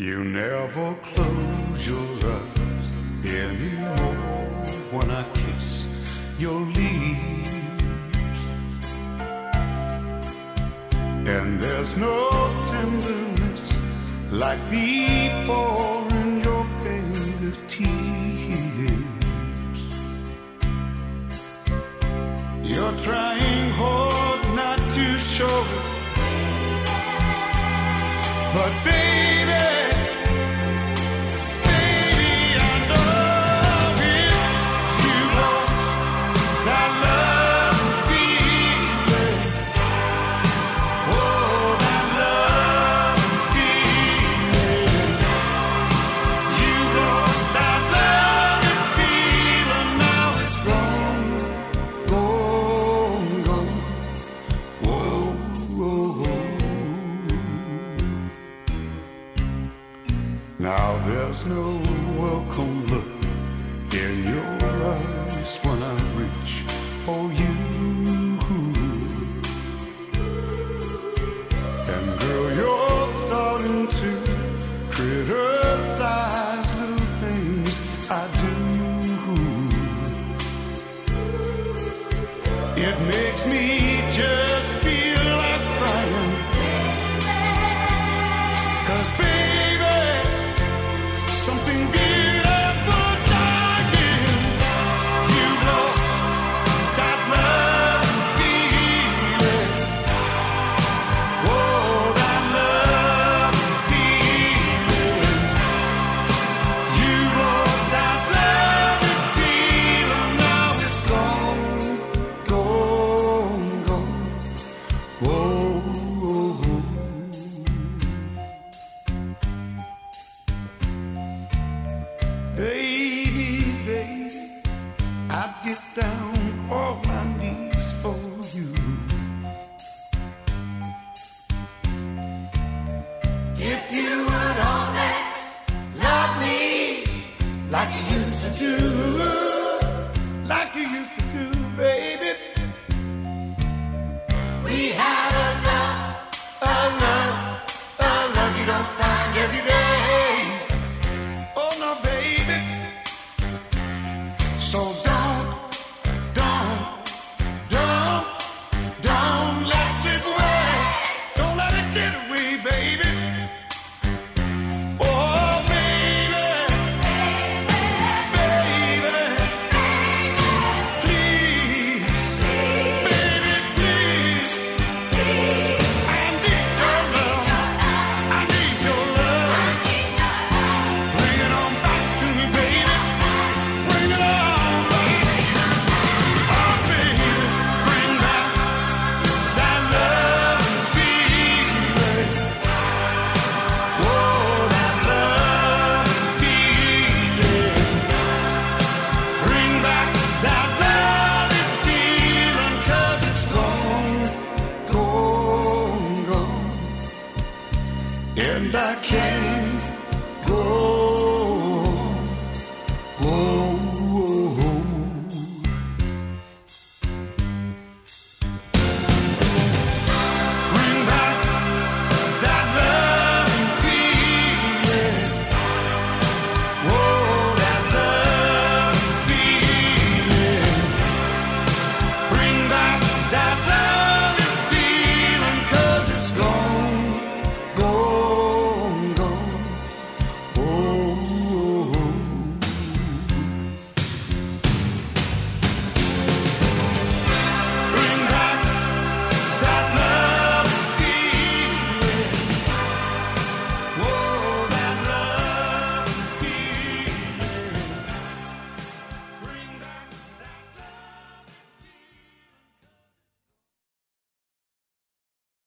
You never close your eyes anymore when I kiss your lips. And there's no tenderness like before in your fingertips. You're trying hard not to show it, but baby. Now there's no welcome look in your eyes when I reach for you. And girl, you're starting to criticize little things I do. It makes me just I'd get down. and I can't go.